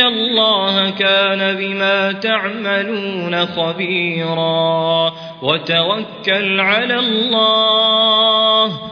الله كان بما تعملون خبيرا وتوكل على الله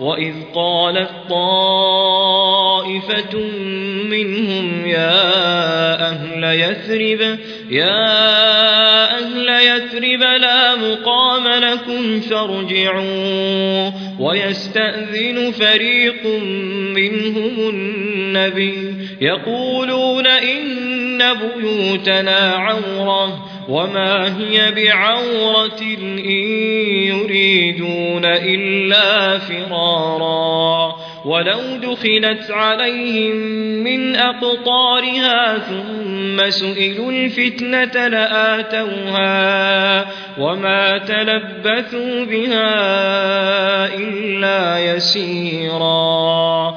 وإذ قالت طائفة منهم يا أهل يثرب يا أهل يثرب لا مقام لكم فارجعوا. ويستأذن فريق منهم النبي يقولون إن بيوتنا عورة وما هي بعورة إن يريدون إلا فرارا ولو دخلت عليهم من أقطارها ثم سئلوا الفتنة لآتوها وما تلبثوا بها إلا إلا يسيرا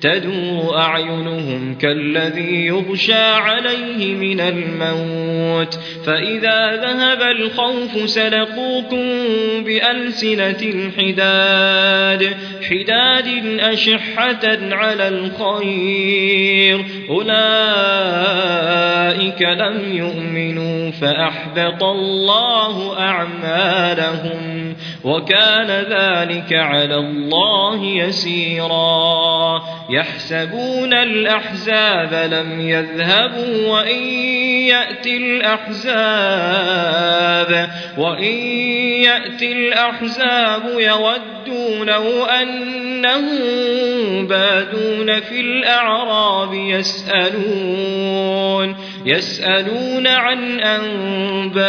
تدور أعينهم كالذي يغشى عليه من الموت فإذا ذهب الخوف سلقوكم بألسنة حداد حداد أشحة على الخير أولئك لم يؤمنوا فأحبط الله أعمالهم وكان ذلك على الله يسيرا يحسبون الأحزاب لم يذهبوا وإن يأتي الأحزاب وإن يأتي الأحزاب يودوا لو أنهم بادون في الأعراب يسألون يسألون عن أنبائكم.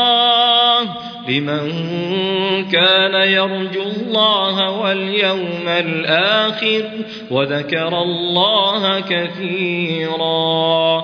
لمن كان يرجو الله واليوم الآخر وذكر الله كثيرا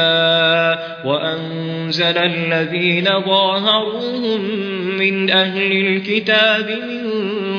وأنزل الذين ظاهروهم من أهل الكتاب من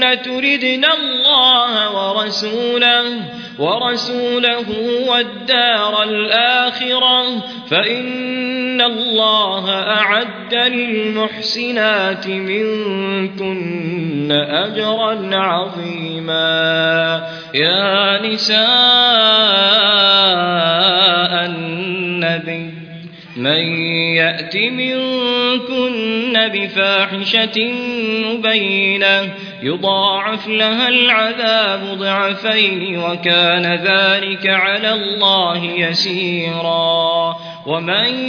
تردن الله ورسوله ورسوله والدار الآخرة فإن الله أعد للمحسنات منكن أجرا عظيما. يا نساء النبي من يأت منكن بفاحشة مبينة يضاعف لها العذاب ضعفين وكان ذلك على الله يسيرا ومن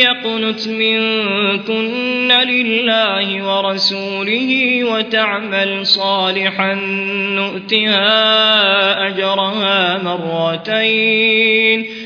يقنت منكن لله ورسوله وتعمل صالحا نؤتها أجرها مرتين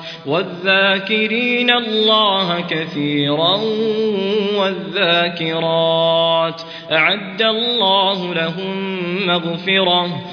والذاكرين الله كثيرا والذاكرات أعد الله لهم مغفرة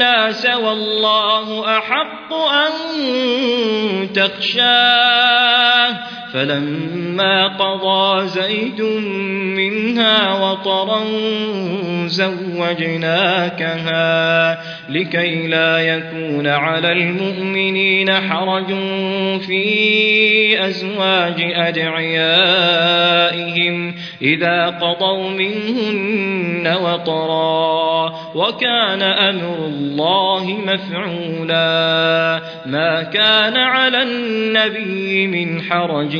الناس والله أحق أن تخشاه. فلما قضى زيد منها وطرا زوجناكها. لكي لا يكون على المؤمنين حرج في أزواج أدعيائهم إذا قضوا منهن وطرا وكان أمر الله مفعولا ما كان على النبي من حرج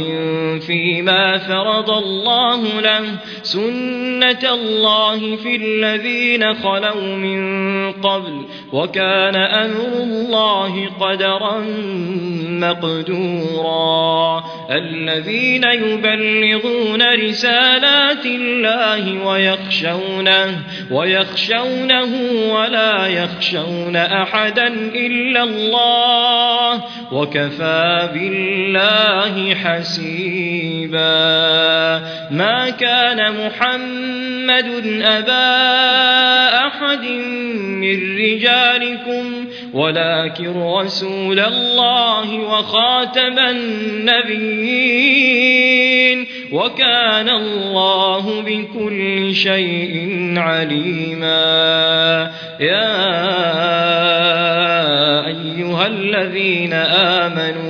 فيما فرض الله له سنة الله في الذين خلوا من قبل وكان أمر الله قدرا مقدورا. الذين يبلغون رسالات الله ويخشونه ويخشونه ولا يخشون أحدا إلا الله وكفى بالله حسيبا. ما كان محمد أبا أحد من رجالكم ولكن رسول الله وخاتم النبيين وكان الله بكل شيء عليما يا أيها الذين آمنوا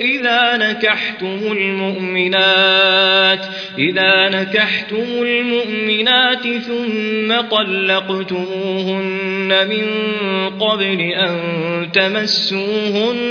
إذا نكحتم المؤمنات إذا نكحتم المؤمنات ثم طلقتموهن من قبل أن تمسوهن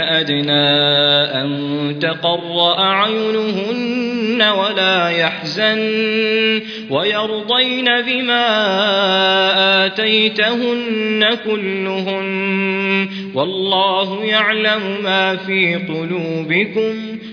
أدنى أن تقر أعينهن ولا يحزن ويرضين بما آتيتهن كلهن والله يعلم ما في قلوبكم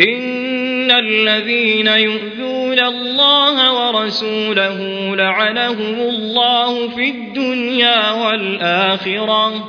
إن الذين يؤذون الله ورسوله لعنهم الله في الدنيا والآخرة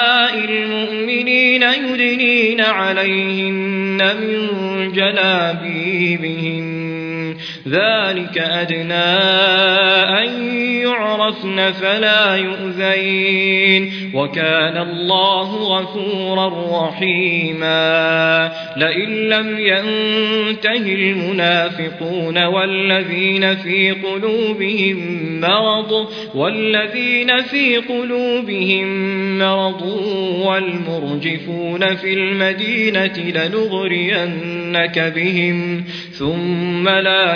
المؤمنين يدنين عليهن من جلابيبهن ذلك أدنى أن يعرفن فلا يؤذين. وكان الله غفورا رحيما. لئن لم ينته المنافقون والذين في قلوبهم مرض والذين في قلوبهم مرض والمرجفون في المدينة لنغرينك بهم ثم لا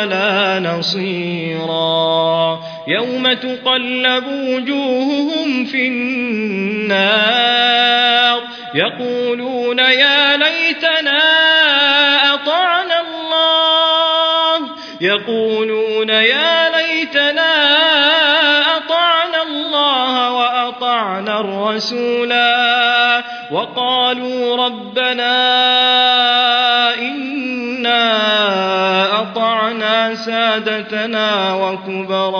ولا نصيرا. يوم تقلب وجوههم في النار يقولون يا ليتنا أطعنا الله. يقولون يا ليتنا أطعنا الله وأطعنا الرسولا. وقالوا ربنا سادتنا وكبراءنا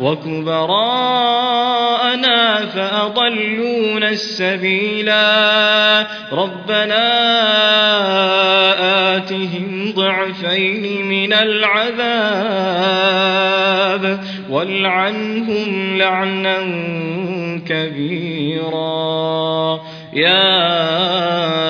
وكبراءنا فأضلون السبيلا. ربنا آتهم ضعفين من العذاب والعنهم لعنا كبيرا. يا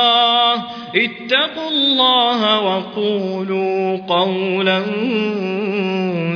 اتقوا الله وقولوا قولا